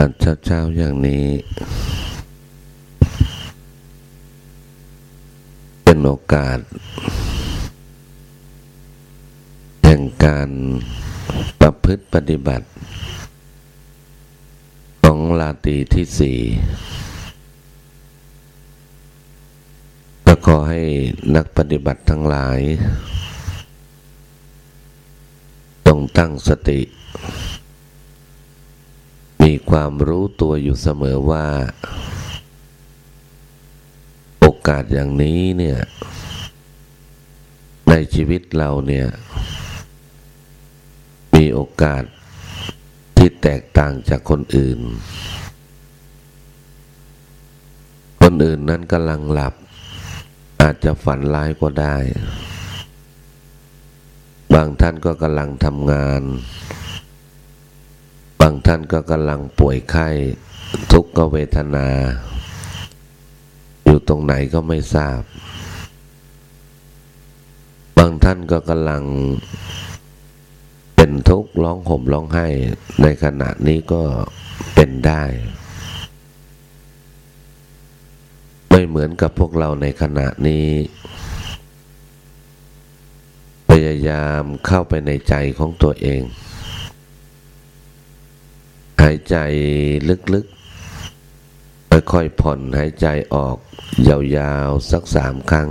ตอนเช้าๆอย่างนี้ เป็นโอกาสแห่งการประพฤติปฏิบัติ ของลาตีที่สี่ก็ขอให้นักปฏิบัติทั้งหลายจงตั้งสติ มีความรู้ตัวอยู่เสมอว่า โอกาสอย่างนี้เนี่ย ในชีวิตเราเนี่ย มีโอกาสที่แตกต่างจากคนอื่น คนอื่นนั้นกำลังหลับ อาจจะฝันร้ายก็ได้ บางท่านก็กำลังทำงาน บางท่านก็กำลังป่วยไข้ทุกขเวทนา อยู่ตรงไหนก็ไม่ทราบ บางท่านก็กำลังเป็นทุกข์ร้องห่มร้องไห้ในขณะนี้ก็เป็นได้ ไม่เหมือนกับพวกเราในขณะนี้ พยายามเข้าไปในใจของตัวเอง หายใจลึกๆ ค่อยๆผ่อนหายใจออก ยาวๆ สักสามครั้ง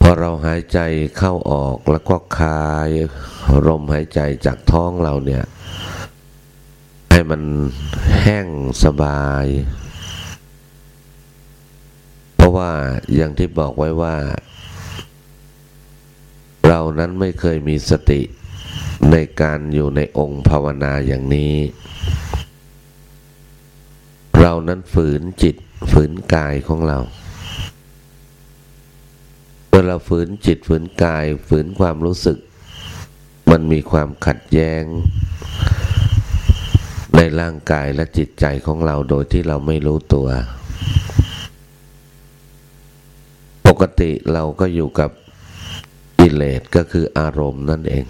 พอเราหายใจเข้าออกแล้วก็คายลมหายใจจากท้องเราเนี่ย ให้มันแห้งสบาย เพราะว่าอย่างที่บอกไว้ว่า เรานั้นไม่เคยมีสติ ในการอยู่ในองค์ภาวนาอย่างนี้ เรานั้นฝืนจิตฝืนกายของเราเมื่อเราฝืนจิตฝืนกายฝืนความรู้สึก มันมีความขัดแย้ง ในร่างกายและจิตใจของเราโดยที่เราไม่รู้ตัว ปกติเราก็อยู่กับกิเลสก็คืออารมณ์นั่นเอง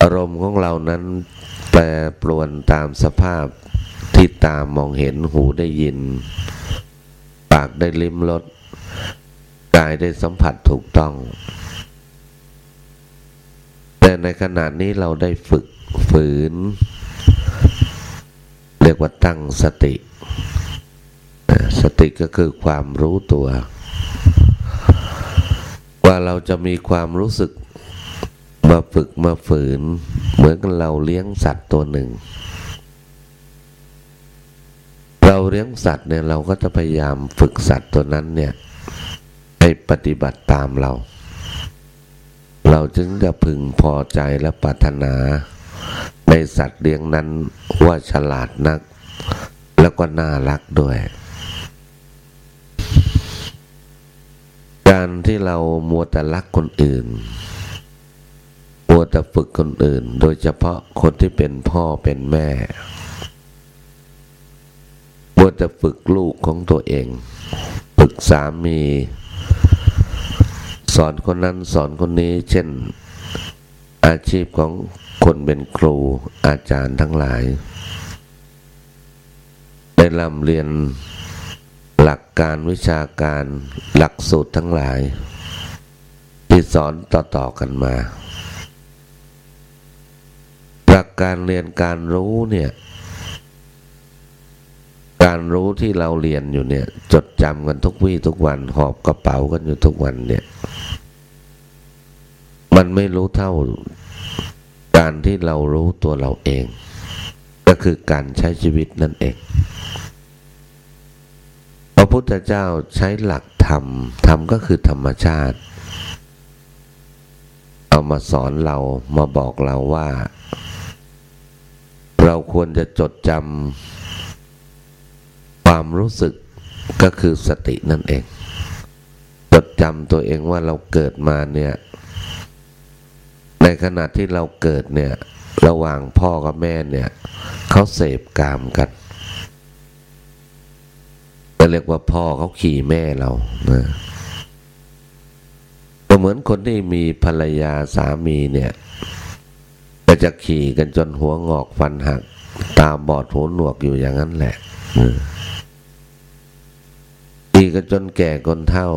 อารมณ์ของเรานั้นแปรปรวนตามสภาพที่ตามมองเห็นหูได้ยิน ปากได้ลิ้มรสกายได้สัมผัสถูกต้อง แต่ในขณะนี้เราได้ฝึกฝืน เรียกว่าตั้งสติ สติก็คือความรู้ตัว ว่าเราจะมีความรู้สึก มาฝึกมาฝืน เหมือนกับเราเลี้ยงสัตว์ตัวหนึ่ง เราเลี้ยงสัตว์เนี่ยเราก็จะพยายามฝึกสัตว์ตัวนั้นเนี่ยให้ปฏิบัติตามเรา เราจึงจะพึงพอใจและปรารถนา ในสัตว์เลี้ยงนั้นว่าฉลาดนัก แล้วก็น่ารักด้วยการที่เรามัวแต่รักคนอื่น มัวแต่ฝึกคนอื่น โดยเฉพาะคนที่เป็นพ่อเป็นแม่มัวแต่ฝึกลูกของตัวเอง ฝึกสามี สอนคนนั้นสอนคนนี้ เช่นอาชีพของคนเป็นครูอาจารย์ทั้งหลายได้ร่ำเรียนหลักการวิชาการหลักสูตรทั้งหลาย ที่สอนต่อ ๆ กันมา หลักการเรียนการรู้เนี่ย การรู้ที่เราเรียนอยู่เนี่ย จดจำกันทุกวี่ทุกวัน หอบกระเป๋ากันอยู่ทุกวันเนี่ย มันไม่รู้เท่าการที่เรารู้ตัวเราเอง ก็คือการใช้ชีวิตนั่นเองพระพุทธเจ้าใช้หลักธรรม ธรรมก็คือธรรมชาติ เอามาสอนเรามาบอกเราว่า เราควรจะจดจำความรู้สึกก็คือสตินั่นเอง จดจำตัวเองว่าเราเกิดมาเนี่ย ในขณะที่เราเกิดเนี่ย ระหว่างพ่อกับแม่เนี่ยเขาเสพกามกันจะเรียกว่าพ่อเขาขี่แม่เรานะก็เหมือนคนที่มีภรรยาสามีเนี่ย จะขี่กันจนหัวงอกฟันหัก ตาบอดหูหนวกอยู่อย่างนั้นแหละขี่กันจนแก่คนเท่า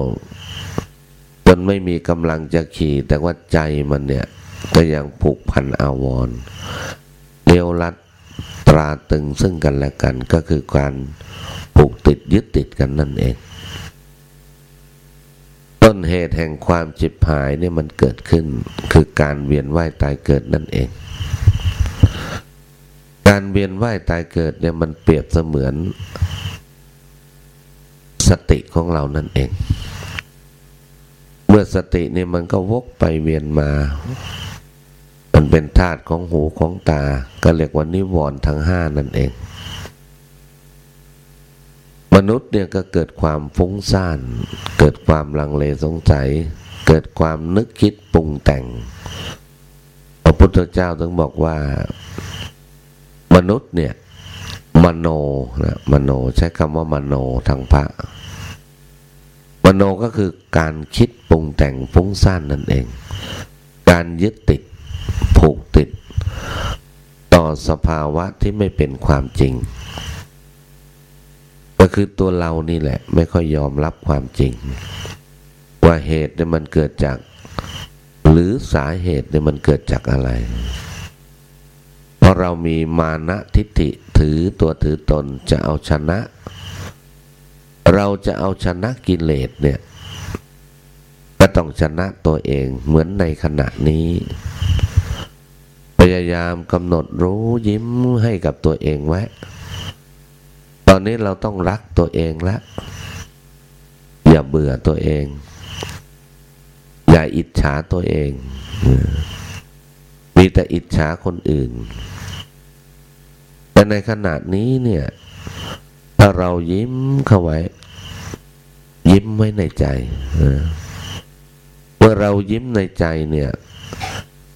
จนไม่มีกำลังจะขี่ แต่ว่าใจมันเนี่ยก็ยังผูกพันอาวรเลี้ยวลัดตราตึงซึ่งกันและกันก็คือการผูกติดยึดติดกันนั่นเอง ต้นเหตุแห่งความจิบหายเนี่ยมันเกิดขึ้น คือการเวียนว่ายตายเกิดนั่นเอง การเวียนว่ายตายเกิดเนี่ยมันเปรียบเสมือน สติของเรานั่นเอง เมื่อสติเนี่ยมันก็วกไปเวียนมา มันเป็นธาตุของหูของตา ก็เรียกว่านิวรณ์ทั้งห้านั่นเอง มนุษย์เนี่ยก็เกิดความฟุ้งซ่าน เกิดความลังเลสงสัย เกิดความนึกคิดปรุงแต่ง พระพุทธเจ้าถึงบอกว่า มนุษย์เนี่ยมโนนะมโนใช้คำว่ามโนทางพระ มโนก็คือการคิดปรุงแต่งฟุ้งซ่านนั่นเอง การยึดติดผูกติด ต่อสภาวะที่ไม่เป็นความจริง ก็คือตัวเรานี่แหละ ไม่ค่อยยอมรับความจริง ว่าเหตุเนี่ยมันเกิดจาก หรือสาเหตุเนี่ยมันเกิดจากอะไร เพราะเรามีมานะทิฏฐิถือตัวถือตนจะเอาชนะ เราจะเอาชนะกิเลสเนี่ยก็ต้องชนะตัวเองเหมือนในขณะนี้พยายามกำหนดรู้ยิ้มให้กับตัวเองไว้ อนนี้เราต้องรักตัวเองแล้วอย่าเบื่อตัวเอง อย่าอิจฉาตัวเอง มีแต่อิจฉาคนอื่น แต่ในขณะนี้เนี่ยถ้าเรายิ้มเข้าไว้ ยิ้มไว้ในใจเมื่อเรายิ้มในใจเนี่ย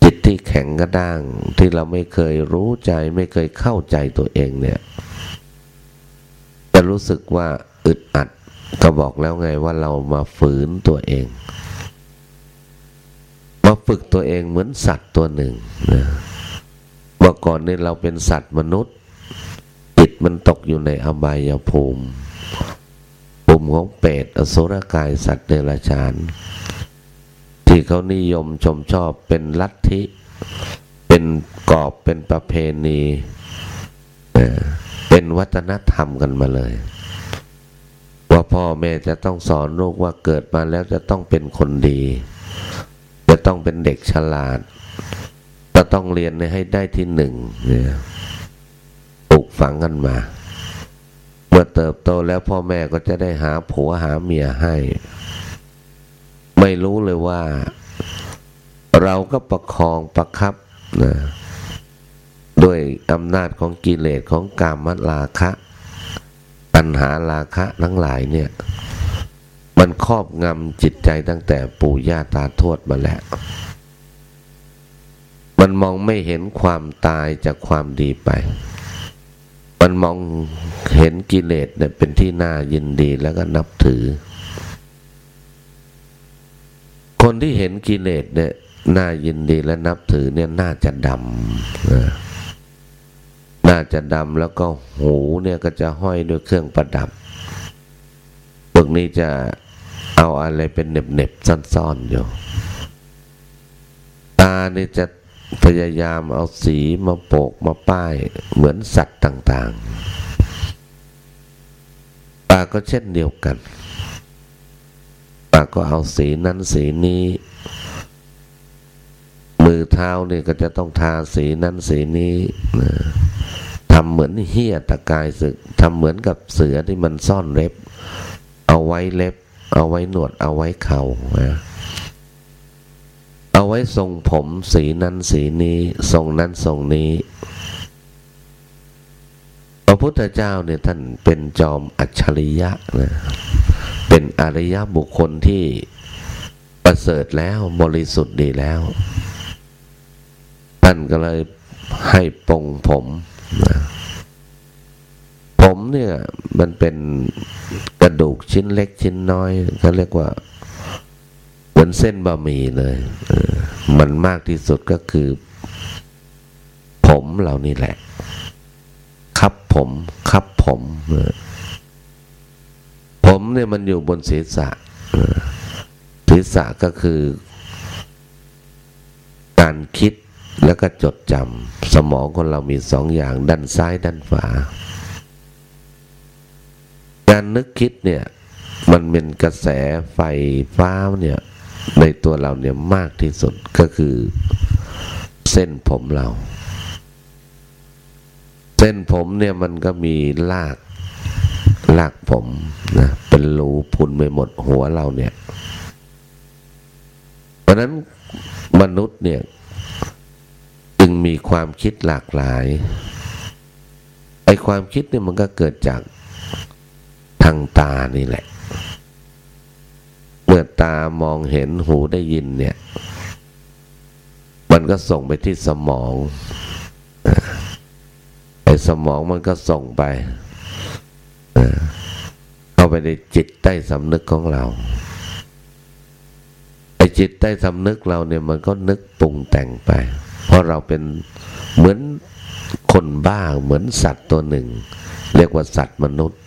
จิตที่แข็งกระด้างที่เราไม่เคยรู้ใจ ไม่เคยเข้าใจตัวเองเนี่ย จะรู้สึกว่าอึดอัด ก็บอกแล้วไงว่าเรามาฝืนตัวเอง มาฝึกตัวเองเหมือนสัตว์ตัวหนึ่งนะเมื่อก่อนนี่เราเป็นสัตว์มนุษย์จิตมันตกอยู่ในอบายภูมิภูมิของเปรตอสุรกายสัตว์เดรัจฉาน ที่เขานิยมชมชอบเป็นลัทธิ เป็นกรอบเป็นประเพณี เป็นวัฒนธรรมกันมาเลย ว่าพ่อแม่จะต้องสอนลูกว่าเกิดมาแล้วจะต้องเป็นคนดี จะต้องเป็นเด็กฉลาด จะต้องเรียนให้ได้ที่หนึ่งเนี่ยปลูกฝังกันมา เมื่อเติบโตแล้วพ่อแม่ก็จะได้หาผัวหาเมียให้ ไม่รู้เลยว่า เราก็ประคองประคับนะ ด้วยอำนาจของกิเลสของกามลาคะ ปัญหาราคะทั้งหลายเนี่ย มันครอบงำจิตใจตั้งแต่ปู่ย่าตาทวดมาแล้ว มันมองไม่เห็นความตายจากความดีไป มันมองเห็นกิเลสเนี่ยเป็นที่น่ายินดีแล้วก็นับถือ คนที่เห็นกิเลสเนี่ยน่ายินดีและนับถือเนี่ยน่าจะดำนะ น่าจะดำแล้วก็หูเนี่ยก็จะห้อยด้วยเครื่องประดับพวกนี้จะเอาอะไรเป็นเน็บๆซ่อนๆอยู่ ตาเนี่ยจะพยายามเอาสีมาโปกมาป้ายเหมือนสัตว์ต่างๆตาก็เช่นเดียวกันก็เอาสีนั้นสีนี้ มือเท้านี่ก็จะต้องทาสีนั้นสีนี้ทำเหมือนเฮียตะกายศึกทำเหมือนกับเสือที่มันซ่อนเล็บ เอาไว้เล็บ เอาไว้หนวดเอาไว้เขา่าเอาไว้ทรงผมสีนั้นสีนี้ทรงนั้นทรงนี้ พระพุทธเจ้าเนี่ยท่านเป็นจอมอัจฉริยะนะเป็นอริยบุคคลที่ประเสริฐแล้วบริสุทธิ์ดีแล้ว ท่านก็เลยให้ปงผมนะผมเนี่ยมันเป็นกระดูกชิ้นเล็กชิ้นน้อยเขาเรียกว่าเหมือนเส้นบะหมี่เลยมันมากที่สุดก็คือ ผมเรานี่แหละ ครับผมครับผมผมเนี่ยมันอยู่บนศีรษะศีรษะก็คือ การคิด แล้วก็จดจำสมองคนเรามีสองอย่างด้านซ้ายด้านขวาการนึกคิดเนี่ยมันเป็นกระแสไฟฟ้าเนี่ยในตัวเราเนี่ยมากที่สุดก็คือเส้นผมเรา เส้นผมเนี่ยมันก็มีลากลากผมนะเป็นรูพุนไปหมดหัวเราเนี่ย เพราะนั้นมนุษย์เนี่ย จึงมีความคิดหลากหลายไอความคิดเนี่ยมันก็เกิดจากทางตานี่แหละ เมื่อตามองเห็นหูได้ยินเนี่ย มันก็ส่งไปที่สมองไอสมองมันก็ส่งไปเข้าไปในจิตใต้สำนึกของเราไอจิตใต้สำนึกเราเนี่ยมันก็นึกปรุงแต่งไป เพราะเราเป็นเหมือนคนบ้าเหมือนสัตว์ตัวหนึ่ง เรียกว่าสัตว์มนุษย์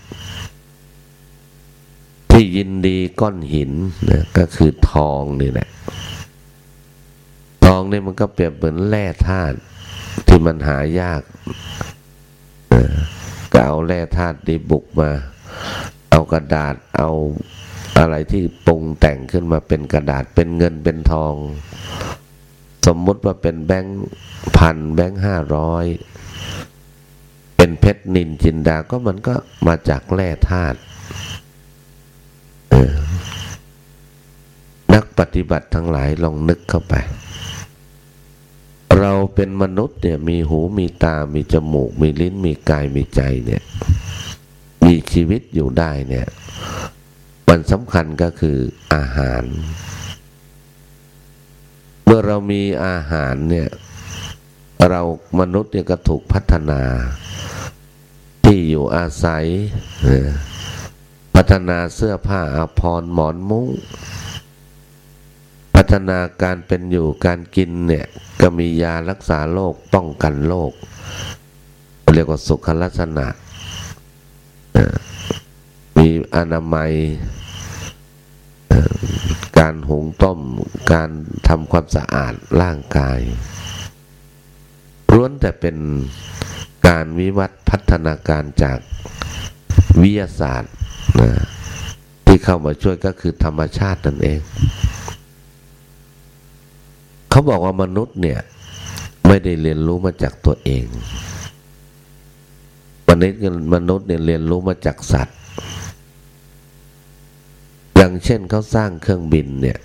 ที่ยินดีก้อนหินนะก็คือทองนี่แหละทองนี่มันก็เปรียบเหมือนแร่ธาตุที่มันหายากก็เอาแร่ธาตุดีบุกมา เอากระดาษเอาอะไรที่ปรุงแต่งขึ้นมาเป็นกระดาษเป็นเงินเป็นทอง มมุติว่าเป็นแบงค์พันแบงค์ห้าร้อยเป็นเพชรนินจินดาก็มันก็มาจากแร่ธาตุนักปฏิบัติทั้งหลายลองนึกเข้าไป เราเป็นมนุษย์เนี่ยมีหูมีตา มีจมูก มีลิ้น มีกาย มีใจเนี่ย มีชีวิตอยู่ได้เนี่ย มันสำคัญก็คืออาหาร มื่อเรามีอาหารเนี่ย เรามนุษย์เนี่ยก็ถูกพัฒนา ที่อยู่อาศัย พัฒนาเสื้อผ้าอาภรณ์หมอนมุ้งพัฒนาการเป็นอยู่การกินเนี่ย ก็มียารักษาโรคป้องกันโรคเรียกว่าสุขลักษณะ มีอนามัย การหุงต้ม การทำความสะอาดร่างกายล้วนแต่เป็นการวิวัฒพัฒนาการจากวิทยาศาสตร์นะที่เข้ามาช่วยก็คือธรรมชาตินั่นเอง เขาบอกว่ามนุษย์เนี่ย ไม่ได้เรียนรู้มาจากตัวเองมนุษย์มนุษย์เนี่ยเรียนรู้มาจากสัตว์ อย่างเช่นเขาสร้างเครื่องบินเนี่ย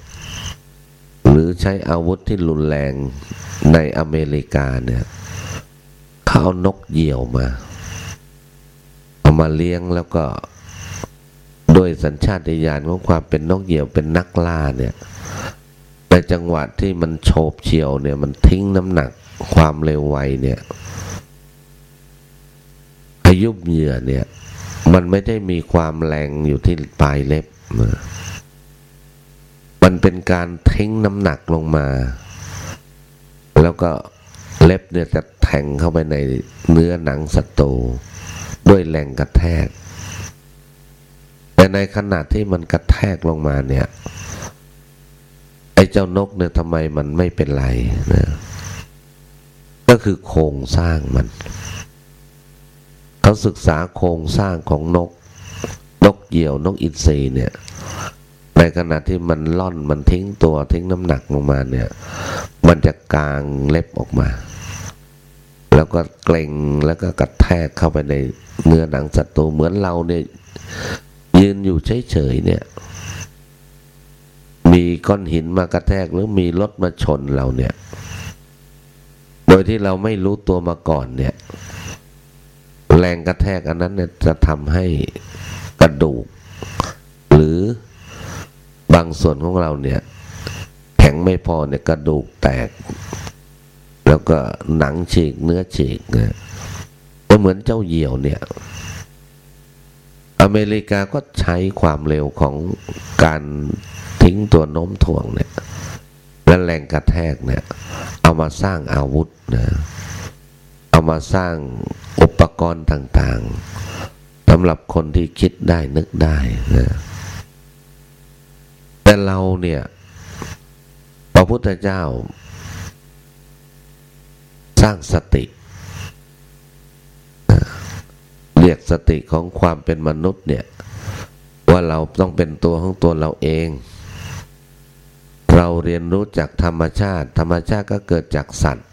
หรือใช้อาวุธที่รุนแรงในอเมริกาเนี่ยเขาเอานกเหยี่ยวมาเอามาเลี้ยงแล้วก็โดยสัญชาตญาณของความเป็นนกเหยี่ยวเป็นนักล่าเนี่ยในจังหวะที่มันโฉบเฉี่ยวเนี่ยมันทิ้งน้ำหนักความเร็วไวเนี่ยอายุบเหยื่อเนี่ย มันไม่ได้มีความแรงอยู่ที่ปลายเล็บ มันเป็นการทิ้งน้ำหนักลงมา แล้วก็เล็บเนี่ยจะแทงเข้าไปในเนื้อหนังศัตรูด้วยแรงกระแทก แต่ในขณะที่มันกระแทกลงมาเนี่ย ไอ้เจ้านกเนี่ยทำไมมันไม่เป็นไรนะ ก็คือโครงสร้างมัน เขาศึกษาโครงสร้างของนก นกเหยี่ยวนกอินทรีเนี่ย ในขณะที่มันล่อนมันทิ้งตัวทิ้งน้ำหนักลงมาเนี่ย มันจะกางเล็บออกมา แล้วก็เกร็งแล้วก็กระแทกเข้าไปในเนื้อหนังศัตรูเหมือนเราเนี่ยยืนอยู่เฉยๆเนี่ย มีก้อนหินมากระแทกหรือมีรถมาชนเราเนี่ย โดยที่เราไม่รู้ตัวมาก่อนเนี่ย แรงกระแทกอันนั้นเนี่ยจะทำให้ กระดูก หรือบางส่วนของเราเนี่ย แข็งไม่พอเนี่ยกระดูกแตก แล้วก็หนังฉีกเนื้อฉีกเนี่ยก็เหมือนเจ้าเหยี่ยวเนี่ย อเมริกาก็ใช้ความเร็วของการทิ้งตัวโน้มถ่วงเนี่ยและแรงกระแทกเนี่ย เอามาสร้างอาวุธนะเอามาสร้างอุปกรณ์ต่างๆำหรับคนที่คิดได้นึกได้นะแต่เราเนี่ยพระพุทธเจ้า สร้างสติ เรียกสติของความเป็นมนุษย์เนี่ย ว่าเราต้องเป็นตัวของตัวเราเอง เราเรียนรู้จากธรรมชาติ ธรรมชาติก็เกิดจากสัตว์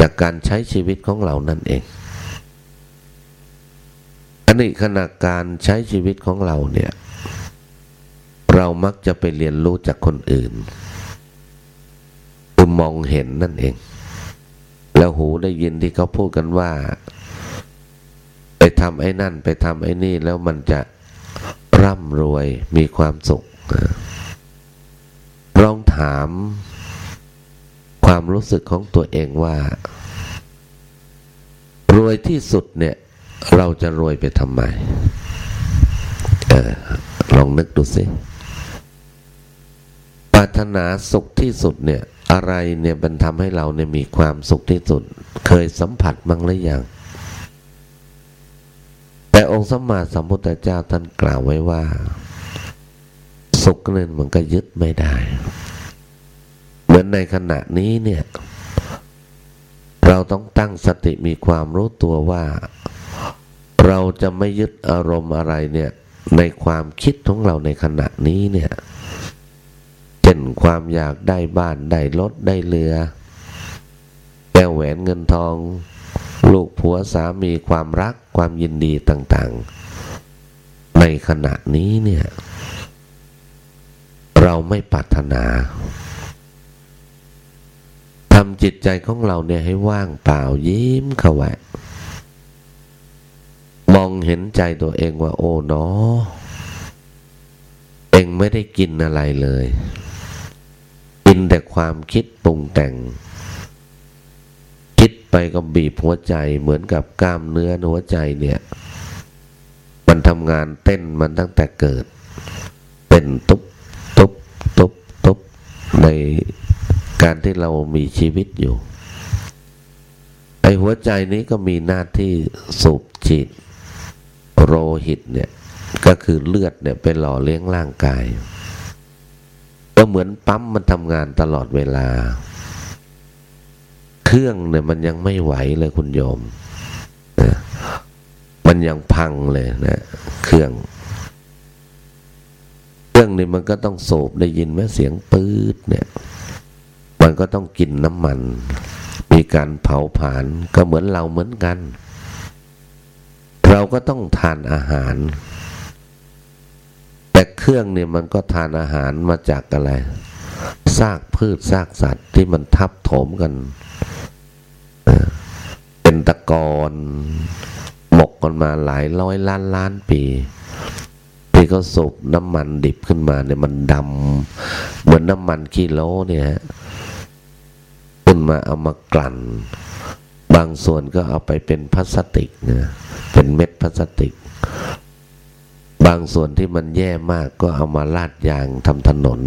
จากการใช้ชีวิตของเรานั่นเอง อันนี้ขณะการใช้ชีวิตของเราเนี่ย เรามักจะไปเรียนรู้จากคนอื่นคือมองเห็นนั่นเอง แล้วหูได้ยินที่เขาพูดกันว่า ไปทำไอ้นั่น ไปทำไอ้นี่แล้วมันจะร่ำรวยมีความสุขลองถามความรู้สึกของตัวเองว่า รวยที่สุดเนี่ย เราจะรวยไปทำไมออลองนึกดูสิปรารถนาสุขที่สุดเนี่ย อะไรเนี่ยมันทำให้เราเนี่ยมีความสุขที่สุด เคยสัมผัสมั้งหรือยังแต่องค์สมมาสัมพุทธเจ้าท่านกล่าวไว้ว่า สุขนั้นมันก็ยึดไม่ได้ เหมือนในขณะนี้เนี่ย เราต้องตั้งสติมีความรู้ตัวว่า เราจะไม่ยึดอารมณ์อะไรเนี่ยในความคิดของเราในขณะนี้เนี่ยเช่นความอยากได้บ้านได้รถได้เรือแก้วแหวนเงินทอง ลูกผัวสามีความรักความยินดีต่างๆ ในขณะนี้เนี่ย เราไม่ปรารถนาทำจิตใจของเราเนี่ยให้ว่างเปล่ายิ้มเขาไว้ มองเห็นใจตัวเองว่า โอ้เนาะเองไม่ได้กินอะไรเลย กินแต่ความคิดปรุงแต่ง คิดไปก็บีบหัวใจเหมือนกับกล้ามเนื้อหัวใจเนี่ย มันทำงานเต้นมันตั้งแต่เกิด เป็นตุบตุบตุบตุบในการที่เรามีชีวิตอยู่ไอหัวใจนี้ก็มีหน้าที่สูบฉีด โลหิตเนี่ยก็คือเลือดเนี่ยไปหล่อเลี้ยงร่างกาย ก็เหมือนปั๊มมันทำงานตลอดเวลา เครื่องเนี่ยมันยังไม่ไหวเลยคุณโยมมันยังพังเลยนะเครื่อง เครื่องนี้มันก็ต้องโสบได้ยินไหมเสียงปื๊ดเนี่ย มันก็ต้องกินน้ำมัน มีการเผาผลาญก็เหมือนเราเหมือนกัน เราก็ต้องทานอาหาร แต่เครื่องเนี่ยมันก็ทานอาหารมาจากอะไรซากพืชซากสัตว์ที่มันทับถมกัน เป็นตะกอนหมกกันมาหลายร้อยล้านล้านปีที่เขาสูบน้ำมันดิบขึ้นมาเนี่ยมันดำเหมือนน้ำมันกิโลเนี่ยขึ้นมาเอามากลั่น บางส่วนก็เอาไปเป็นพลาสติกนะเป็นเม็ดพลาสติก บางส่วนที่มันแย่มากก็เอามาลาดยางทำถนน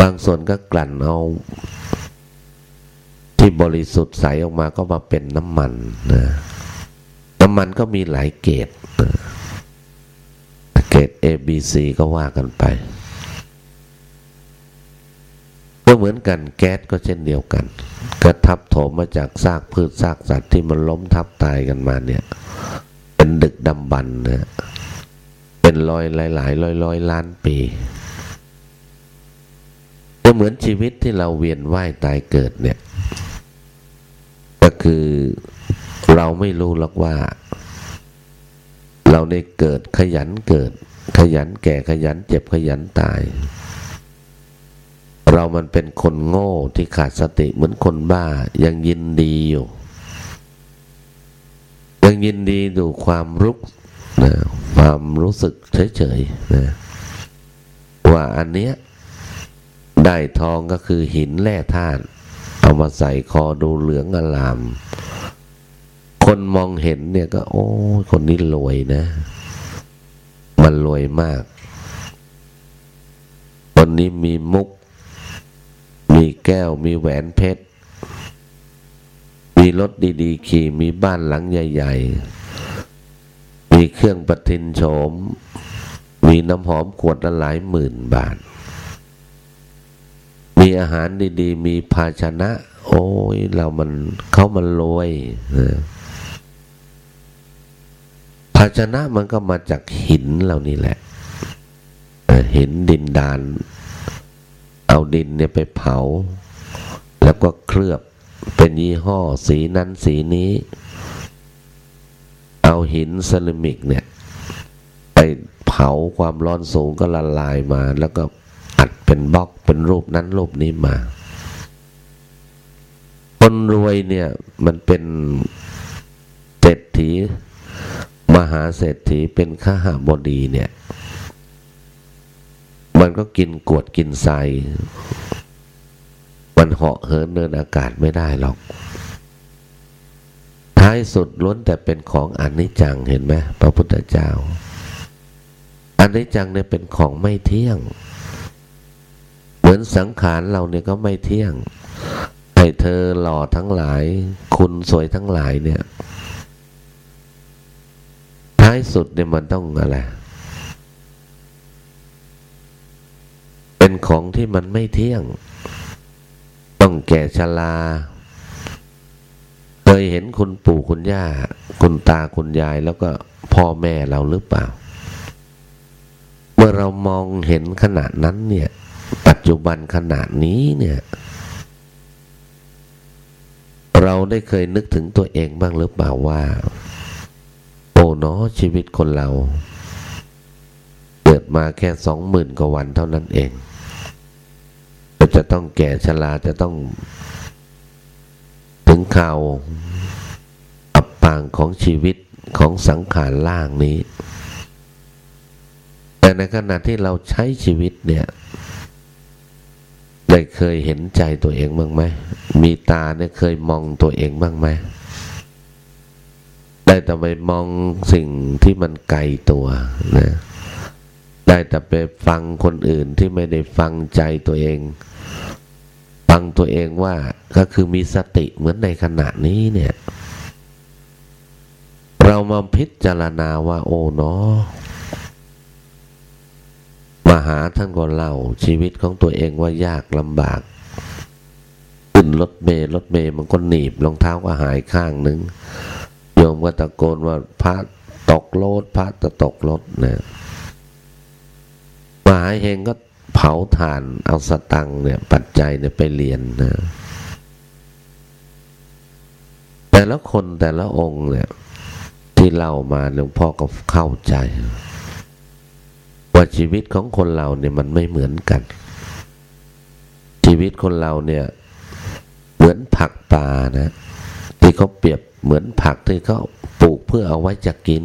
บางส่วนก็กลั่นเอา ที่บริสุทธิ์ใสออกมาก็มาเป็นน้ำมันนะน้ำมันก็มีหลายเกรดเกรด A B C ก็ว่ากันไป ก็เหมือนกันแก๊สก็เช่นเดียวกันก็ทับโถมมาจากซากพืชซากสัตว์ที่มันล้มทับตายกันมาเนี่ย เป็นดึกดำบรรนะเป็นร้อยหลายหลายร้อยร้อยล้านปีก็เหมือนชีวิตที่เราเวียนว่ายตายเกิดเนี่ย ก็คือเราไม่รู้หรอกว่า เราได้เกิดขยันเกิด ขยันแก่ขยันเจ็บขยันตาย เรามันเป็นคนโง่ที่ขาดสติเหมือนคนบ้า ยังยินดีอยู่ ยังยินดีดูความรุกนะความรู้สึกเฉยๆนะว่าอันเนี้ยได้ทองก็คือหินแร่ธาตุเอามาใส่คอดูเหลืองอลาม คนมองเห็นเนี่ยก็ โอ้คนนี้รวยนะ มันรวยมาก คนนี้มีมุก มีแก้วมีแหวนเพชร มีรถดีๆ ขี่มีบ้านหลังใหญ่ ๆ มีเครื่องประทินโฉม มีน้ำหอมขวดละหลายหมื่นบาท มีอาหารดีๆ มีภาชนะ โอ้ยเรามันเขามันรวยนะภาชนะมันก็มาจากหินเหล่านี้แหละหินดินดาน เอาดินเนี่ยไปเผา แล้วก็เคลือบเป็นยี่ห้อสีนั้นสีนี้ เอาหินเซรามิกเนี่ย ไปเผาความร้อนสูงก็ละลายมา แล้วก็อัดเป็นบล็อกเป็นรูปนั้นรูปนี้มา คนรวยเนี่ยมันเป็นเศรษฐีมหาเศรษฐีเป็นข้าหาบดีเนี่ย มันก็กินกวดกินทรายมันเหาะเหินเดินอากาศไม่ได้หรอก ท้ายสุดล้วนแต่เป็นของอนิจจังเห็นไหมพระพุทธเจ้าอนิจจังเนี่ยเป็นของไม่เที่ยง เหมือนสังขารเราเนี่ยก็ไม่เที่ยงให้เธอหล่อทั้งหลาย คุณสวยทั้งหลายเนี่ย ท้ายสุดเนี่ยมันต้องอะไร เป็นของที่มันไม่เที่ยง ต้องแก่ชราเคยเห็นคุณปู่คุณย่า คุณตาคุณยายแล้วก็พ่อแม่เราหรือเปล่า เมื่อเรามองเห็นขนาดนั้นเนี่ย ปัจจุบันขนาดนี้เนี่ย เราได้เคยนึกถึงตัวเองบ้างหรือเปล่าว่า โอ้เนาะชีวิตคนเรา เกิดมาแค่สองหมื่นกว่าวันเท่านั้นเอง จะต้องแก่ชราจะต้องถึงข่าวอับปางของชีวิตของสังขารล่างนี้ แต่ในขณะที่เราใช้ชีวิตเนี่ยได้เคยเห็นใจตัวเองบ้างไหม มีตาเนี่ยเคยมองตัวเองบ้างไหม ได้แต่ไปมองสิ่งที่มันไกลตัวนะ ได้แต่ไปฟังคนอื่นที่ไม่ได้ฟังใจตัวเอง ฟังตัวเองว่าก็คือมีสติเหมือนในขณะนี้เนี่ย เรามาพิจารณาว่าโอ้เนาะมาหาท่านก็เล่าชีวิตของตัวเองว่ายากลำบากขึ้นรถเมล์รถเมล์มันก็หนีบรองเท้าก็หายข้างหนึ่งโยมก็ตะโกนว่าพระตกรถพระจะตกรถเนี่ยมหาเฮงก็ เผาถ่านเอาสตังเนี่ยปัจจัยเนี่ยไปเรียนนะแต่ละคนแต่ละองค์เนี่ย ที่เล่ามาหลวงพ่อก็เข้าใจ ว่าชีวิตของคนเราเนี่ยมันไม่เหมือนกัน ชีวิตคนเราเนี่ย เหมือนผักป่านะ ที่เขาเปรียบเหมือนผักที่เขาปลูกเพื่อเอาไว้จะกิน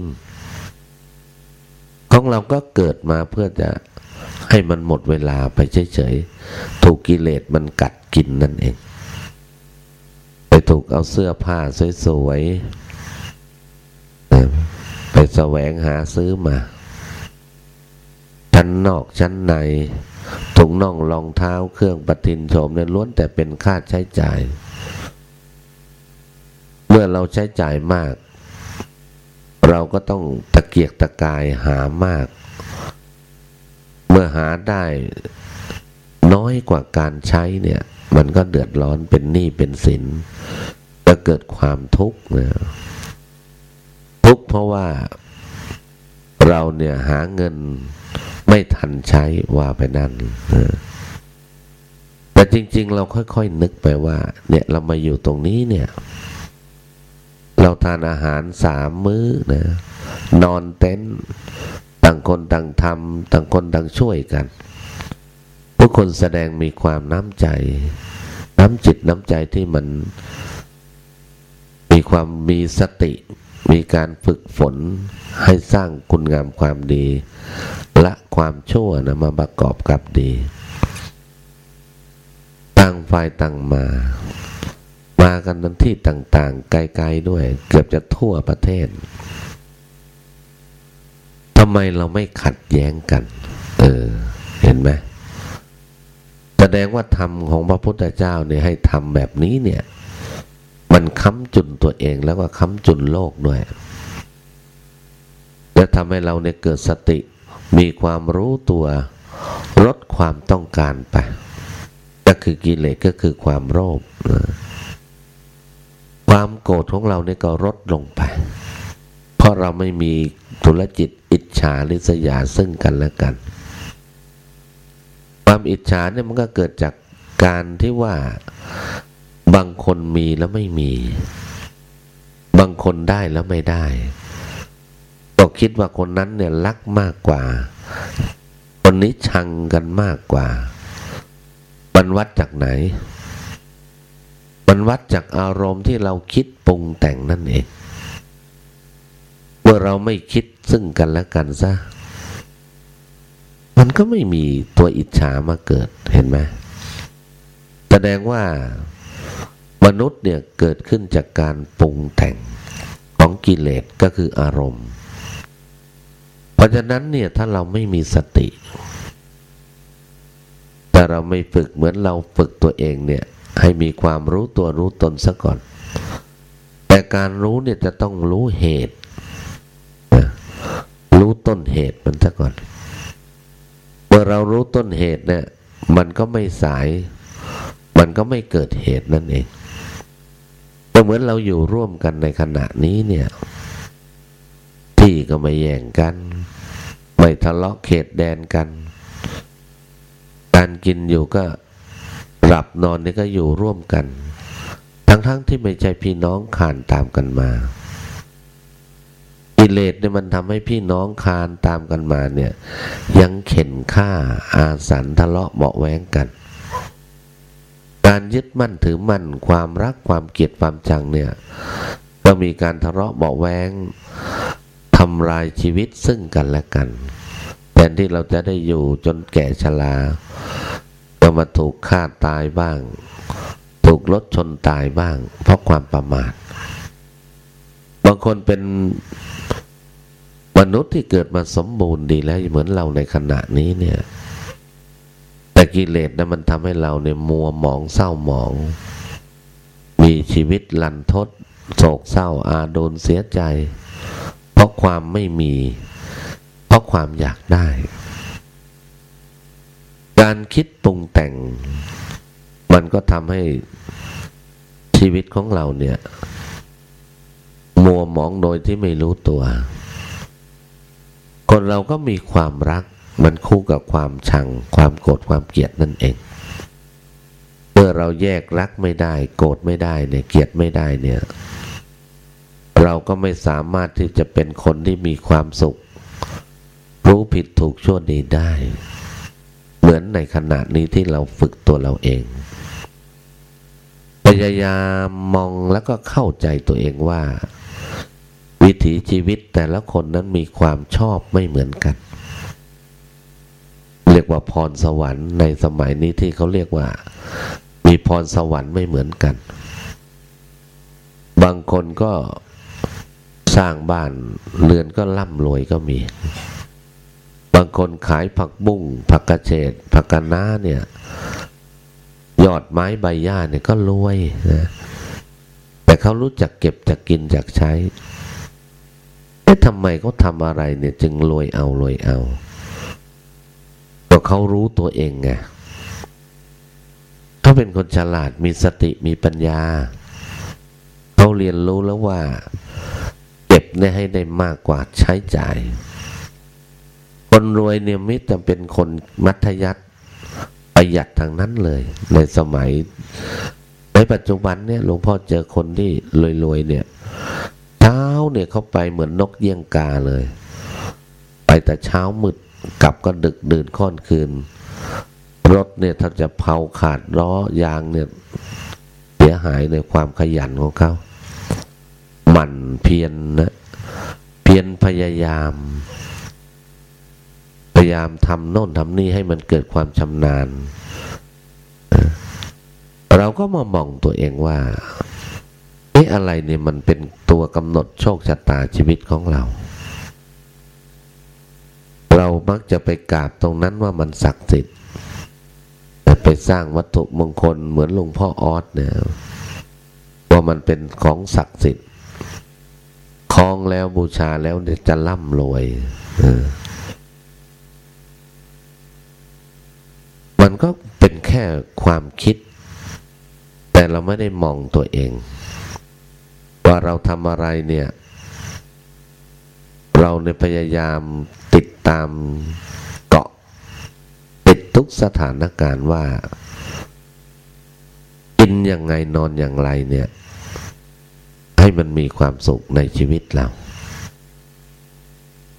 ของเราก็เกิดมาเพื่อจะ ให้มันหมดเวลาไปเฉยๆ ถูกกิเลสมันกัดกินนั่นเอง ไปถูกเอาเสื้อผ้าสวยๆ ไปแสวงหาซื้อมา ชั้นนอกชั้นในถุงน่องรองเท้าเครื่องปฏินโฉมเนี่ยล้วนแต่เป็นค่าใช้จ่าย เมื่อเราใช้จ่ายมาก เราก็ต้องตะเกียกตะกายหามาก เมื่อหาได้น้อยกว่าการใช้เนี่ย มันก็เดือดร้อนเป็นหนี้เป็นสินจะเกิดความทุกข์นะทุกข์เพราะว่าเราเนี่ยหาเงินไม่ทันใช้ว่าไปนั่นนะแต่จริง ๆ เราค่อยๆนึกไปว่า เนี่ยเรามาอยู่ตรงนี้เนี่ย เราทานอาหารสามมื้อนะนอนเต็นท์างคนต่างทำต่างคนต่างช่วยกันทุกคนแสดงมีความน้ำใจ น้ำจิตน้ำใจที่มัน มีความมีสติ มีการฝึกฝนให้สร้างคุณงามความดีละความชั่วนะมาประกอบกับดี ต่างฝ่ายต่างมา มากันนั้นที่ต่างๆ ไกลๆด้วย เกือบจะทั่วประเทศ ทำไมเราไม่ขัดแย้งกัน เออ เห็นไหมแสดงว่าธรรมของพระพุทธเจ้าเนี่ยให้ทำแบบนี้เนี่ย มันค้ำจุนตัวเองแล้วก็ค้ำจุนโลกด้วยจะทำให้เราเนี่ยเกิดสติ มีความรู้ตัวลดความต้องการไป ก็คือกิเลสก็คือความโลภความโกรธของเราเนี่ยก็ลดลงไป เพราะเราไม่มี ธุรจิตอิจฉาริษยาซึ่งกันและกัน ความอิจฉาเนี่ยมันก็เกิดจากการที่ว่าบางคนมีแล้วไม่มี บางคนได้แล้วไม่ได้ก็คิดว่าคนนั้นเนี่ยรักมากกว่า คนนี้ชังกันมากกว่ามันวัดจากไหน มันวัดจากอารมณ์ที่เราคิดปรุงแต่งนั่นเอง เมื่อเราไม่คิดซึ่งกันและกันซะ มันก็ไม่มีตัวอิจฉามาเกิดเห็นไหมแสดงว่ามนุษย์เนี่ยเกิดขึ้นจากการปรุงแต่งของกิเลสก็คืออารมณ์ เพราะฉะนั้นเนี่ยถ้าเราไม่มีสติ แต่เราไม่ฝึกเหมือนเราฝึกตัวเองเนี่ยให้มีความรู้ตัวรู้ตนซะก่อน แต่การรู้เนี่ยจะต้องรู้เหตุ รู้ต้นเหตุมันซะก่อน เมื่อเรารู้ต้นเหตุเนี่ย มันก็ไม่สาย มันก็ไม่เกิดเหตุนั่นเองก็เหมือนเราอยู่ร่วมกันในขณะนี้เนี่ย ที่ก็ไม่แย่งกัน ไม่ทะเลาะเขตแดนกัน การกินอยู่ก็หลับนอนนี่ก็อยู่ร่วมกัน ทั้งๆทที่ไม่ใช่พี่น้องขานตามกันมา กิเลสเนี่ยมันทำให้พี่น้องคานตามกันมาเนี่ย ยังเข็นฆ่าอาสันทะเลาะเบาแวงกัน การยึดมั่นถือมั่นความรักความเกลียดความจังเนี่ย ก็มีการทะเลาะเบาแวงทำลายชีวิตซึ่งกันและกันแทนที่เราจะได้อยู่จนแก่ชราก็มาถูกฆ่าตายบ้าง ถูกรถชนตายบ้าง เพราะความประมาทบางคนเป็น มนุษย์ที่เกิดมาสมบูรณ์ดีแล้วเหมือนเราในขณะนี้เนี่ย แต่กิเลสนะมันทำให้เราเนี่ยมัวหมองเศร้าหมอง มีชีวิตลันทด โศกเศร้าอาโดนเสียใจ เพราะความไม่มี เพราะความอยากได้ การคิดปรุงแต่ง มันก็ทำให้ชีวิตของเราเนี่ย มัวหมองโดยที่ไม่รู้ตัว คนเราก็มีความรัก มันคู่กับความชัง ความโกรธความเกลียดนั่นเองเมื่อเราแยกรักไม่ได้ โกรธไม่ได้เนี่ยเกลียดไม่ได้เนี่ย เราก็ไม่สามารถที่จะเป็นคนที่มีความสุข รู้ผิดถูกชั่วดีได้ เหมือนในขณะนี้ที่เราฝึกตัวเราเองพยายามมองแล้วก็เข้าใจตัวเองว่า วิถีชีวิตแต่ละคนนั้นมีความชอบไม่เหมือนกัน เรียกว่าพรสวรรค์ในสมัยนี้ที่เขาเรียกว่า มีพรสวรรค์ไม่เหมือนกัน บางคนก็สร้างบ้านเรือนก็ร่ำรวยก็มี บางคนขายผักบุ้งผักกระเฉดผักกะน้าเนี่ยยอดไม้ใบหญ้าเนี่ยก็รวยนะแต่เขารู้จักเก็บจักกินจักใช้ อ๊ะทำไมเขาทำอะไรเนี่ย จึงรวยเอารวยเอาก็เขารู้ตัวเองไงเขาเป็นคนฉลาดมีสติมีปัญญาเขาเรียนรู้แล้วว่า เก็บเนี่ยให้ได้มากกว่าใช้จ่าย คนรวยเนี่ยมิจะเป็นคนมัธยัติประหยัดทางนั้นเลย ในสมัย ในปัจจุบันเนี่ยหลวงพ่อเจอคนที่รวยๆเนี่ย เช้าเนี่ยเขาไปเหมือนนกเยี่ยงกาเลย ไปแต่เช้ามืดกลับก็ดึกดื่นค่อนคืน รถเนี่ยถ้าจะเผาขาดล้อยางเนี่ยเสียหายในความขยันของเขาหมั่นเพียรนนะเพียรพยายาม พยายามทำโน่นทำนี่ให้มันเกิดความชำนาญเราก็มามองตัวเองว่า อะอะไรเนี่ยมันเป็นตัวกำหนดโชคชะตาชีวิตของเรา เรามักจะไปกราบตรงนั้นว่ามันศักดิ์สิทธิ์ไปสร้างวัตถุมงคลเหมือนหลวงพ่อออสเนี่ยว่ามันเป็นของศักดิ์สิทธิ์คล้องแล้วบูชาแล้วจะร่ำรวยมันก็เป็นแค่ความคิด แต่เราไม่ได้มองตัวเอง ว่าเราทำอะไรเนี่ย เราในพยายามติดตามเกาะติดทุกสถานการณ์ว่ากินยังไงนอนอย่างไรเนี่ย ให้มันมีความสุขในชีวิตเรา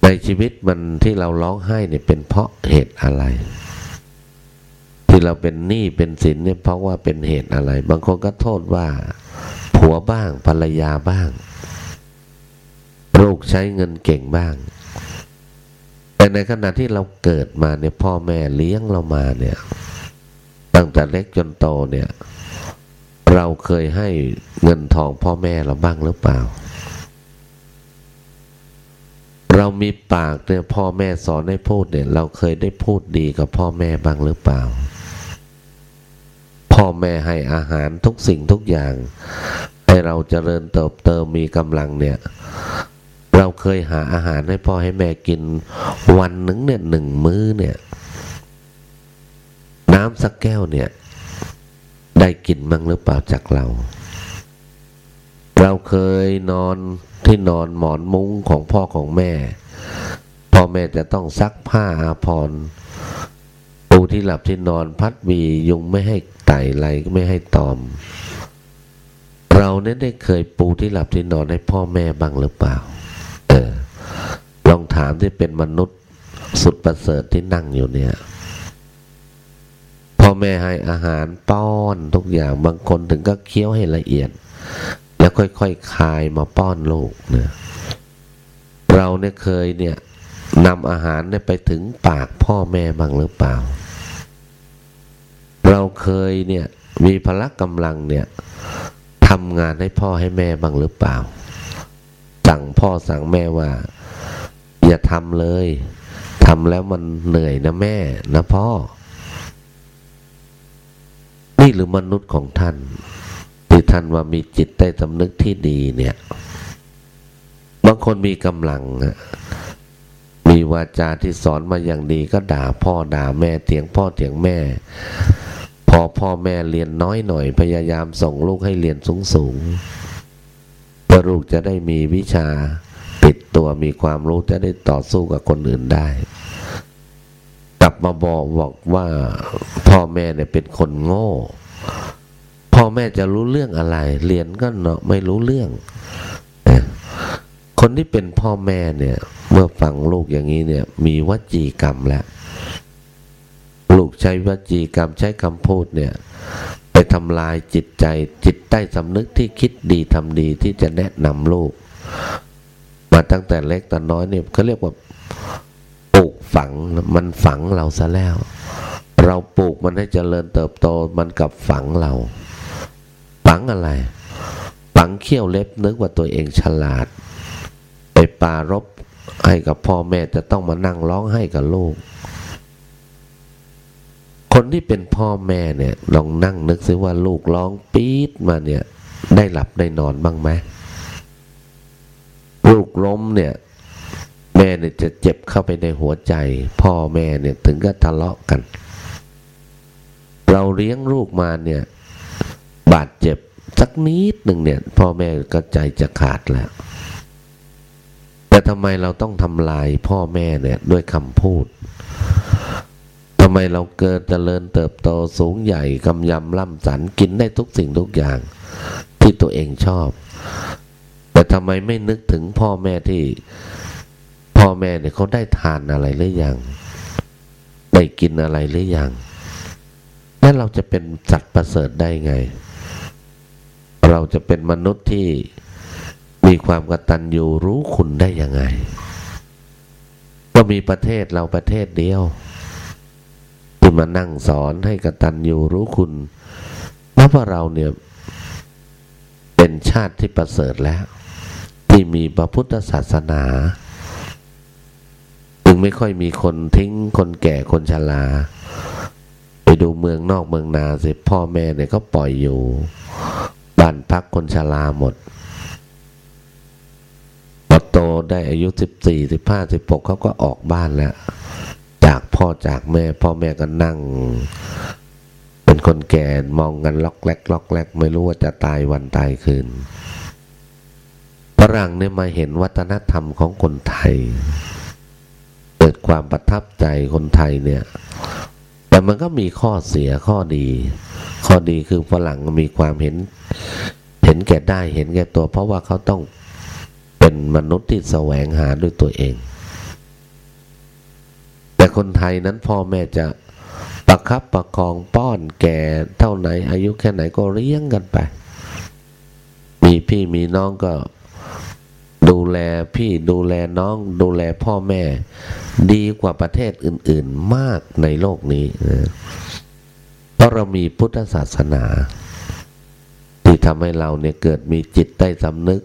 ในชีวิตมันที่เราร้องไห้เนี่ยเป็นเพราะเหตุอะไรที่เราเป็นหนี้เป็นสินเนี่ยเพราะว่าเป็นเหตุอะไร บางคนก็โทษว่า ผัวบ้าง ภรรยาบ้างลูกใช้เงินเก่งบ้าง แต่ในขณะที่เราเกิดมาเนี่ยพ่อแม่เลี้ยงเรามาเนี่ย ตั้งแต่เล็กจนโตเนี่ย เราเคยให้เงินทองพ่อแม่เราบ้างหรือเปล่า เรามีปากเนี่ยพ่อแม่สอนให้พูดเนี่ย เราเคยได้พูดดีกับพ่อแม่บ้างหรือเปล่าพ่อแม่ให้อาหารทุกสิ่งทุกอย่าง ให้เราเจริญเติบโตมีกำลังเนี่ย เราเคยหาอาหารให้พ่อให้แม่กินวันหนึ่งเนี่ยหนึ่งมื้อเนี่ย น้ำสักแก้วเนี่ย ได้กินมั้งหรือเปล่าจากเรา เราเคยนอนที่นอนหมอนมุ้งของพ่อของแม่ พ่อแม่จะต้องซักผ้าอาภรณ์ปูที่หลับที่นอนพัดวียุงไม่ให้ไต่ไรไม่ให้ตอม เราเนี่ยได้เคยปูที่หลับที่นอนให้พ่อแม่บ้างหรือเปล่า เออ ลองถามที่เป็นมนุษย์สุดประเสริฐที่นั่งอยู่เนี่ย พ่อแม่ให้อาหารป้อนทุกอย่างบางคนถึงก็เคี้ยวให้ละเอียด แล้วค่อยๆคคายมาป้อนลูกเนี่ยเราเนี่ยเคยเนี่ยนำอาหารเนี่ยไปถึงปากพ่อแม่บ้างหรือเปล่า เราเคยเนี่ยมีพละกำลังเนี่ย ทำงานให้พ่อให้แม่บ้างหรือเปล่า สั่งพ่อสั่งแม่ว่า อย่าทำเลยทำแล้วมันเหนื่อยนะแม่นะพ่อ นี่หรือมนุษย์ของท่านที่ท่านว่ามีจิตใต้สำนึกที่ดีเนี่ย บางคนมีกำลังมีวาจาที่สอนมาอย่างดีก็ด่าพ่อด่าแม่เถียงพ่อเถียงแม่ พอพ่อแม่เรียนน้อยหน่อย พยายามส่งลูกให้เรียนสูงสูงเพื่อลูกจะได้มีวิชาติดตัวมีความรู้จะได้ต่อสู้กับคนอื่นได้ กลับมาบอกบอกว่าพ่อแม่เนี่ยเป็นคนโง่ พ่อแม่จะรู้เรื่องอะไร เรียนก็เนาะไม่รู้เรื่อง คนที่เป็นพ่อแม่เนี่ย เมื่อฟังลูกอย่างนี้เนี่ย มีวจีกรรมแล้ว ลูกใช้วจีกรรมใช้คำพูดเนี่ย ไปทำลายจิตใจจิตใต้สำนึกที่คิดดีทำดีที่จะแนะนำลูก มาตั้งแต่เล็กแต่น้อยเนี่ยเขาเรียกว่าปลูกฝังมันฝังเราซะแล้ว เราปลูกมันให้เจริญเติบโตมันกับฝังเรา ฝังอะไร ฝังเขี้ยวเล็บนึกว่าตัวเองฉลาด ไปปารบให้กับพ่อแม่จะต้องมานั่งร้องให้กับลูก คนที่เป็นพ่อแม่เนี่ยลองนั่งนึกซิว่าลูกร้องปี๊ดมาเนี่ย ได้หลับได้นอนบ้างไหมลูกล้มเนี่ย แม่เนี่ยจะเจ็บเข้าไปในหัวใจ พ่อแม่เนี่ยถึงก็ทะเลาะกัน เราเลี้ยงลูกมาเนี่ย บาดเจ็บสักนิดหนึ่งเนี่ย พ่อแม่ก็ใจจะขาดแล้วแต่ทำไมเราต้องทำลายพ่อแม่เนี่ยด้วยคำพูด ทำไมเราเกิดเจริญเติบโตสูงใหญ่กำยำล่ำสันกินได้ทุกสิ่งทุกอย่าง ที่ตัวเองชอบ แต่ทำไมไม่นึกถึงพ่อแม่ที่ พ่อแม่เนี่ยเขาได้ทานอะไรหรือยังได้กินอะไรหรือยังแล้วเราจะเป็นสัตว์ประเสริฐได้ไง เราจะเป็นมนุษย์ที่มีความกตัญญูรู้คุณได้ยังไง ก็มีประเทศเราประเทศเดียว ที่มานั่งสอนให้กตัญญูรู้คุณนับว่าเราเนี่ยเป็นชาติที่ประเสริฐแล้ว ที่มีพระพุทธศาสนาจึงไม่ค่อยมีคนทิ้งคนแก่คนชราไปดูเมืองนอกเมืองนาสิพ่อแม่เนี่ยก็ปล่อยอยู่บ้านพักคนชราหมดพอโตได้อายุสิบสี่สิบห้าสิบหกเขาก็ออกบ้านแล้ว จากพ่อจากแม่ พ่อแม่ก็นั่ง เป็นคนแก่มองกันล็อกแรกล็อกแรกไม่รู้ว่าจะตายวันตายคืนฝรั่งเนี่ยมาเห็นวัฒนธรรมของคนไทย เกิดความประทับใจคนไทยเนี่ย แต่มันก็มีข้อเสียข้อดี ข้อดีคือฝรั่งมีความเห็น เห็นแก่ได้เห็นแก่ตัว เพราะว่าเขาต้องเป็นมนุษย์ที่แสวงหาด้วยตัวเอง คนไทยนั้นพ่อแม่จะประคับประคองป้อนแก่เท่าไหน อายุแค่ไหนก็เลี้ยงกันไป มีพี่มีน้องก็ดูแลพี่ดูแลน้องดูแลพ่อแม่ ดีกว่าประเทศอื่น ๆมากในโลกนี้นะเพราะเรามีพุทธศาสนา ที่ทำให้เราเนี่ยเกิดมีจิตใต้สำนึก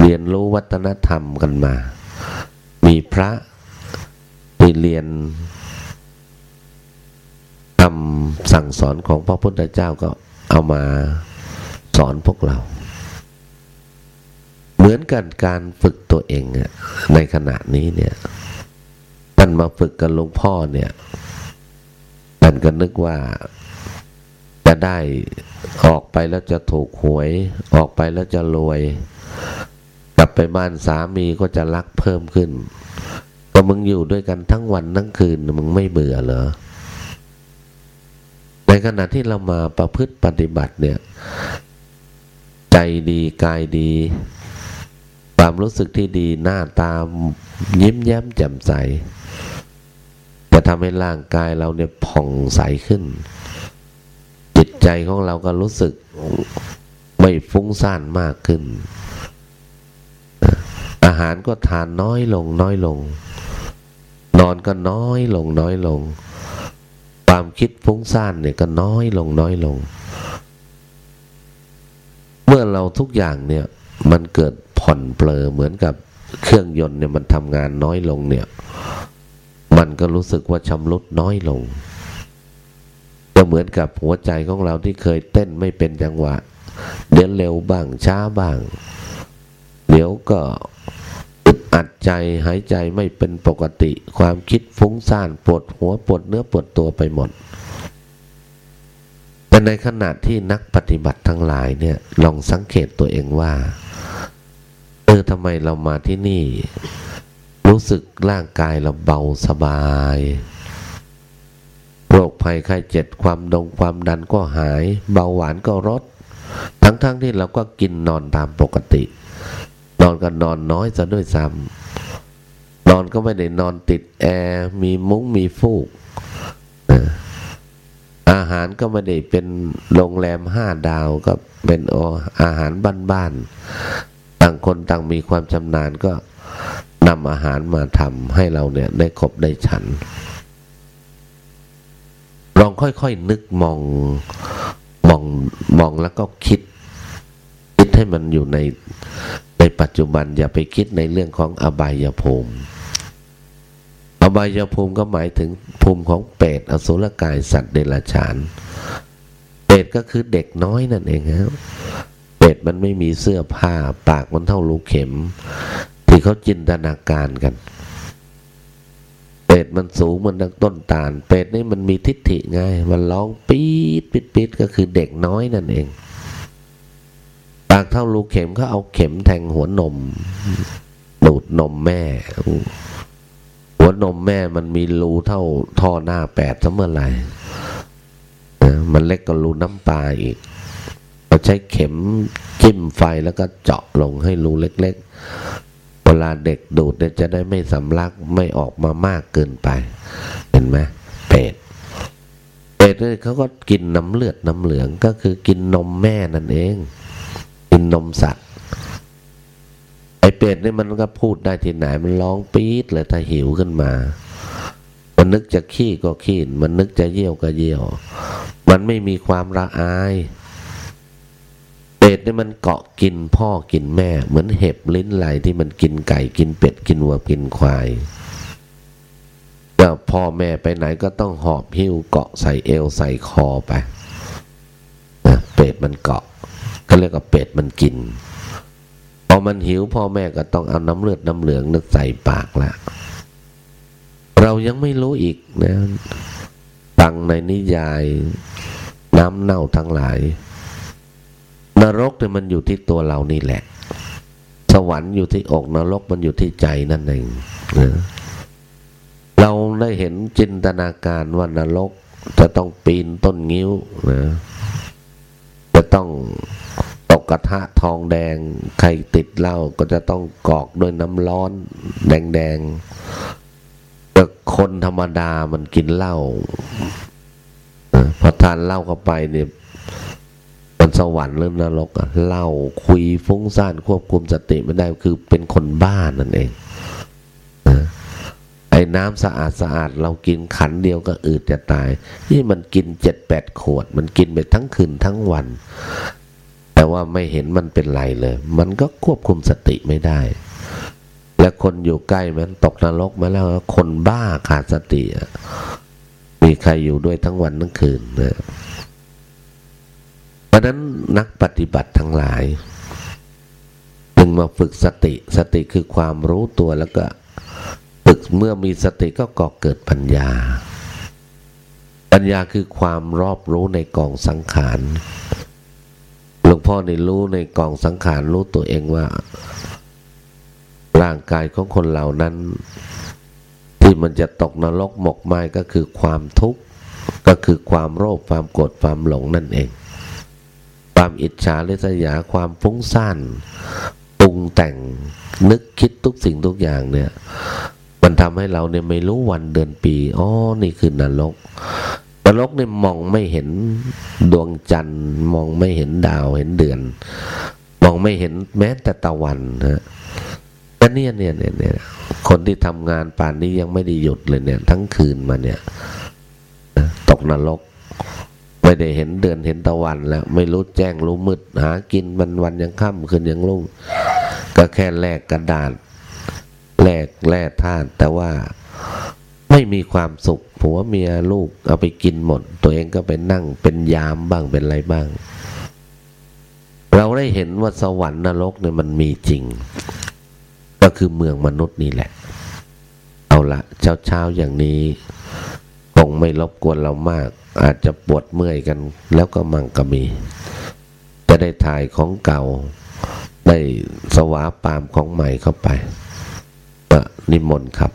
เรียนรู้วัฒนธรรมกันมา มีพระ เรียนคำสั่งสอนของพระพุทธเจ้าก็เอามาสอนพวกเรา เหมือนกันการฝึกตัวเองในขณะนี้เนี่ยท่านมาฝึกกับหลวงพ่อเนี่ยท่านก็นึกว่าจะได้ออกไปแล้วจะถูกหวย ออกไปแล้วจะรวย กลับไปบ้านสามีก็จะรักเพิ่มขึ้น ก็มึงอยู่ด้วยกันทั้งวันทั้งคืนมึงไม่เบื่อเหรอในขณะที่เรามาประพฤติปฏิบัติเนี่ย ใจดีกายดี ความรู้สึกที่ดีหน้าตายิ้มแย้มแจ่มใสจะทำให้ร่างกายเราเนี่ยผ่องใสขึ้น จิตใจของเราก็รู้สึกไม่ฟุ้งซ่านมากขึ้น อาหารก็ทานน้อยลงน้อยลง นอนก็น้อยลงน้อยลง ความคิดฟุ้งซ่านเนี่ยก็น้อยลงน้อยลง เมื่อเราทุกอย่างเนี่ยมันเกิดผ่อนเปลอเหมือนกับเครื่องยนต์เนี่ยมันทำงานน้อยลงเนี่ย มันก็รู้สึกว่าชำรุดน้อยลง ก็เหมือนกับหัวใจของเราที่เคยเต้นไม่เป็นจังหวะ เดี๋ยวเร็วบ้างช้าบ้าง เดี๋ยวก็ อัดใจหายใจไม่เป็นปกติ ความคิดฟุ้งซ่านปวดหัวปวดเนื้อปวดตัวไปหมด แต่ในขณะที่นักปฏิบัติทั้งหลายเนี่ยลองสังเกตตัวเองว่า เออทำไมเรามาที่นี่ รู้สึกร่างกายเราเบาสบายโรคภัยไข้เจ็บความดงความดันก็หาย เบาหวานก็ลดทั้งๆทที่เราก็กินนอนตามปกติ อนก็นอนน้อยซะด้วยซ้ำนอนก็ไม่ได้นอนติดแอร์มีมุ้งมีฟูก อาหารก็ไม่ได้เป็นโรงแรมห้าดาวก็เป็นอาหารบ้านๆต่างคนต่างมีความชำนาญก็นำอาหารมาทำให้เราเนี่ยได้ครบได้ฉัน ลองค่อยๆนึกมองมองมองแล้วก็คิด คิดให้มันอยู่ใน ปัจจุบันอย่าไปคิดในเรื่องของอบายภูมิ อบายภูมิก็หมายถึงภูมิของเปรตอสุรกายสัตว์เดรัจฉาน เปรตก็คือเด็กน้อยนั่นเองครับเปรตมันไม่มีเสื้อผ้าปากมันเท่าลูกเข็ม ที่เขาจินตนาการกัน เปรตมันสูงมันดังต้นตาล เปรตนี่มันมีทิฏฐิไงมันร้องปี๊ดปิดปิดก็คือเด็กน้อยนั่นเองากเท่าลูเข็มเขาเอาเข็มแทงหัวนม ดูดนมแม่ หัวนมแม่มันมีรูเท่าท่อหน้าแปดซะเมื่อไหร่มันเล็กกว่ารูน้ำปลาอีกเราใช้เข็มจิ้มไฟแล้วก็เจาะลงให้รูเล็กๆ เวลาเด็กดูดเนี่ยจะได้ไม่สำลักไม่ออกมามากเกินไป เห็นไหมเป็ดเป็ดเนี่ยเขาก็กินน้ำเลือดน้ำเหลืองก็คือกินนมแม่นั่นเอง กินนมสัตว์ ไอเป็ดนี่มันก็พูดได้ที่ไหนมันร้องปี๊ดเลยถ้าหิวขึ้นมา มันนึกจะขี้ก็ขี้มันนึกจะเยี่ยวก็เยี่ยว มันไม่มีความละอาย เป็ดนี่มันเกาะกินพ่อกินแม่ เหมือนเห็บลิ้นไหลที่มันกินไก่กินเป็ดกินวัวกินควายก็พ่อแม่ไปไหนก็ต้องหอบหิ้วเกาะใส่เอวใส่คอไปเป็ดมันเกาะ ก็เรียกว่าเป็ดมันกิน พอมันหิวพ่อแม่ก็ต้องเอาน้ำเลือดน้ำเหลืองนึกใส่ปากละ เรายังไม่รู้อีกนะตังในนิยาย น้ำเน่าทั้งหลาย นรกเนี่ยมันอยู่ที่ตัวเรานี่แหละ สวรรค์อยู่ที่อกนรกมันอยู่ที่ใจนั่นเองนะเราได้เห็นจินตนาการว่านรกจะต้องปีนต้นงิ้วนะ จะต้องตกกระทะทองแดง ใครติดเหล้าก็จะต้องกอกด้วยน้ำร้อน แดงๆแต่คนธรรมดามันกินเหล้าพอทานเหล้าเข้าไปเนี่ยมันสวรรค์หรือนรกอะเหล้าคุยฟุ้งซ่านควบคุมสติไม่ได้คือเป็นคนบ้านนั่นเอง อ้น้ำสะอาดสะอาดเรากินขันเดียวก็อืดจะตาย นี่มันกินเจ็ดแปดขวด มันกินไปทั้งคืนทั้งวัน แต่ว่าไม่เห็นมันเป็นไรเลย มันก็ควบคุมสติไม่ได้ และคนอยู่ใกล้มันตกนรกมาแล้วคนบ้าขาดสติมีใครอยู่ด้วยทั้งวันทั้งคืนนะเพราะนั้นนักปฏิบัติทั้งหลาย จึงมาฝึกสติ สติคือความรู้ตัวแล้วก็ ฝึกเมื่อมีสติก็ก่อเกิดปัญญา ปัญญาคือความรอบรู้ในกองสังขารหลวงพ่อในรู้ในกองสังขารรู้ตัวเองว่า ร่างกายของคนเหล่านั้น ที่มันจะตกนรกหมกไหมก็คือความทุกข์ก็คือความโลภความโกรธความหลงนั่นเอง ความอิจฉาริษยาความฟุ้งซ่านปรุงแต่งนึกคิดทุกสิ่งทุกอย่างเนี่ย ทำให้เราเนี่ยไม่รู้วันเดือนปี อ๋อ นี่คือนรกนรกเนี่ยมองไม่เห็นดวงจันทร์ มองไม่เห็นดาวเห็นเดือน มองไม่เห็นแม้แต่ตะวันนะแต่เนี่ยเนี่ยเนี่ยเนี่ยคนที่ทำงานป่านนี้ยังไม่ได้หยุดเลยเนี่ย ทั้งคืนมาเนี่ยตกนรกไม่ได้เห็นเดือนเห็นตะวันแล้ว ไม่รู้แจ้งรู้มืดหากินวันวันยังค่ำคืนยังรุ่งก็แค่แลกกระดาษ แลกแร่ธาตุแต่ว่าไม่มีความสุขผัวเมียลูกเอาไปกินหมด ตัวเองก็ไปนั่งเป็นยามบ้างเป็นอะไรบ้าง เราได้เห็นว่าสวรรค์นรกเนี่ยมันมีจริง ก็คือเมืองมนุษย์นี่แหละ เอาละเช้าเช้าอย่างนี้คงไม่รบกวนเรามาก อาจจะปวดเมื่อยกัน แล้วก็มั่งก็มี จะได้ถ่ายของเก่า ได้สวาปามของใหม่เข้าไป นิมนต์ครับ